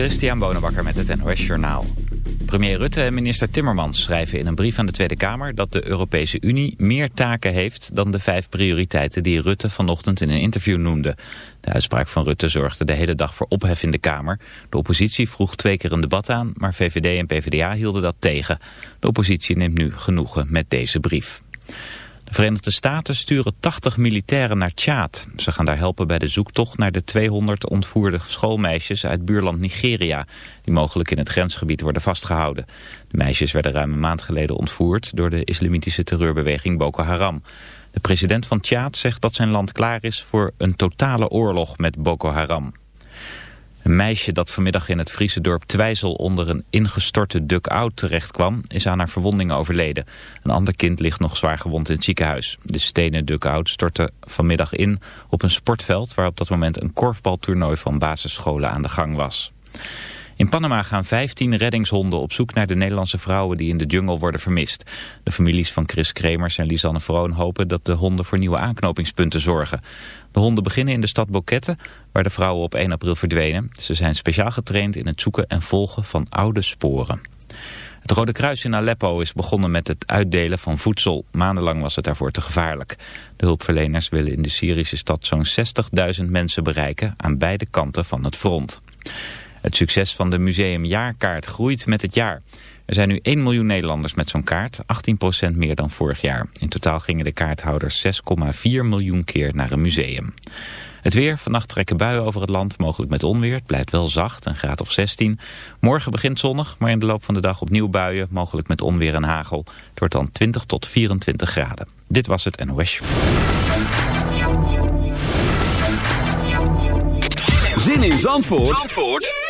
Christian Bonenbakker met het NOS Journaal. Premier Rutte en minister Timmermans schrijven in een brief aan de Tweede Kamer... dat de Europese Unie meer taken heeft dan de vijf prioriteiten... die Rutte vanochtend in een interview noemde. De uitspraak van Rutte zorgde de hele dag voor ophef in de Kamer. De oppositie vroeg twee keer een debat aan, maar VVD en PvdA hielden dat tegen. De oppositie neemt nu genoegen met deze brief. De Verenigde Staten sturen 80 militairen naar Tjaad. Ze gaan daar helpen bij de zoektocht naar de 200 ontvoerde schoolmeisjes uit buurland Nigeria... die mogelijk in het grensgebied worden vastgehouden. De meisjes werden ruim een maand geleden ontvoerd door de islamitische terreurbeweging Boko Haram. De president van Tjaad zegt dat zijn land klaar is voor een totale oorlog met Boko Haram. Een meisje dat vanmiddag in het Friese dorp Twijzel onder een ingestorte duck-out terechtkwam, is aan haar verwondingen overleden. Een ander kind ligt nog zwaar gewond in het ziekenhuis. De stenen duck-out stortte vanmiddag in op een sportveld waar op dat moment een korfbaltoernooi van basisscholen aan de gang was. In Panama gaan 15 reddingshonden op zoek naar de Nederlandse vrouwen die in de jungle worden vermist. De families van Chris Kremers en Lisanne Vroon hopen dat de honden voor nieuwe aanknopingspunten zorgen. De honden beginnen in de stad Boquete, waar de vrouwen op 1 april verdwenen. Ze zijn speciaal getraind in het zoeken en volgen van oude sporen. Het Rode Kruis in Aleppo is begonnen met het uitdelen van voedsel. Maandenlang was het daarvoor te gevaarlijk. De hulpverleners willen in de Syrische stad zo'n 60.000 mensen bereiken aan beide kanten van het front. Het succes van de museumjaarkaart groeit met het jaar. Er zijn nu 1 miljoen Nederlanders met zo'n kaart, 18% meer dan vorig jaar. In totaal gingen de kaarthouders 6,4 miljoen keer naar een museum. Het weer, vannacht trekken buien over het land, mogelijk met onweer. Het blijft wel zacht, een graad of 16. Morgen begint zonnig, maar in de loop van de dag opnieuw buien, mogelijk met onweer en hagel. Het wordt dan 20 tot 24 graden. Dit was het NOS Zin in Zandvoort, Zandvoort?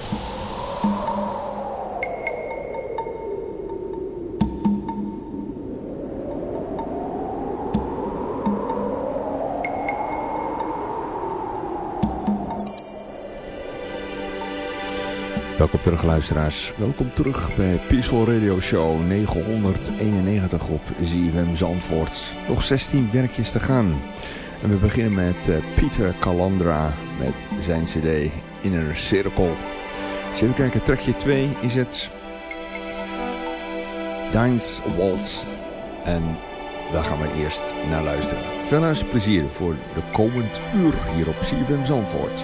Welkom terug luisteraars. Welkom terug bij Peaceful Radio Show 991 op ZFM Zandvoort. Nog 16 werkjes te gaan. En we beginnen met uh, Pieter Calandra met zijn cd Inner Circle. Eens even kijken, trekje 2 is het Dines Waltz. En daar gaan we eerst naar luisteren. Veel luisterplezier voor de komend uur hier op CFM Zandvoort.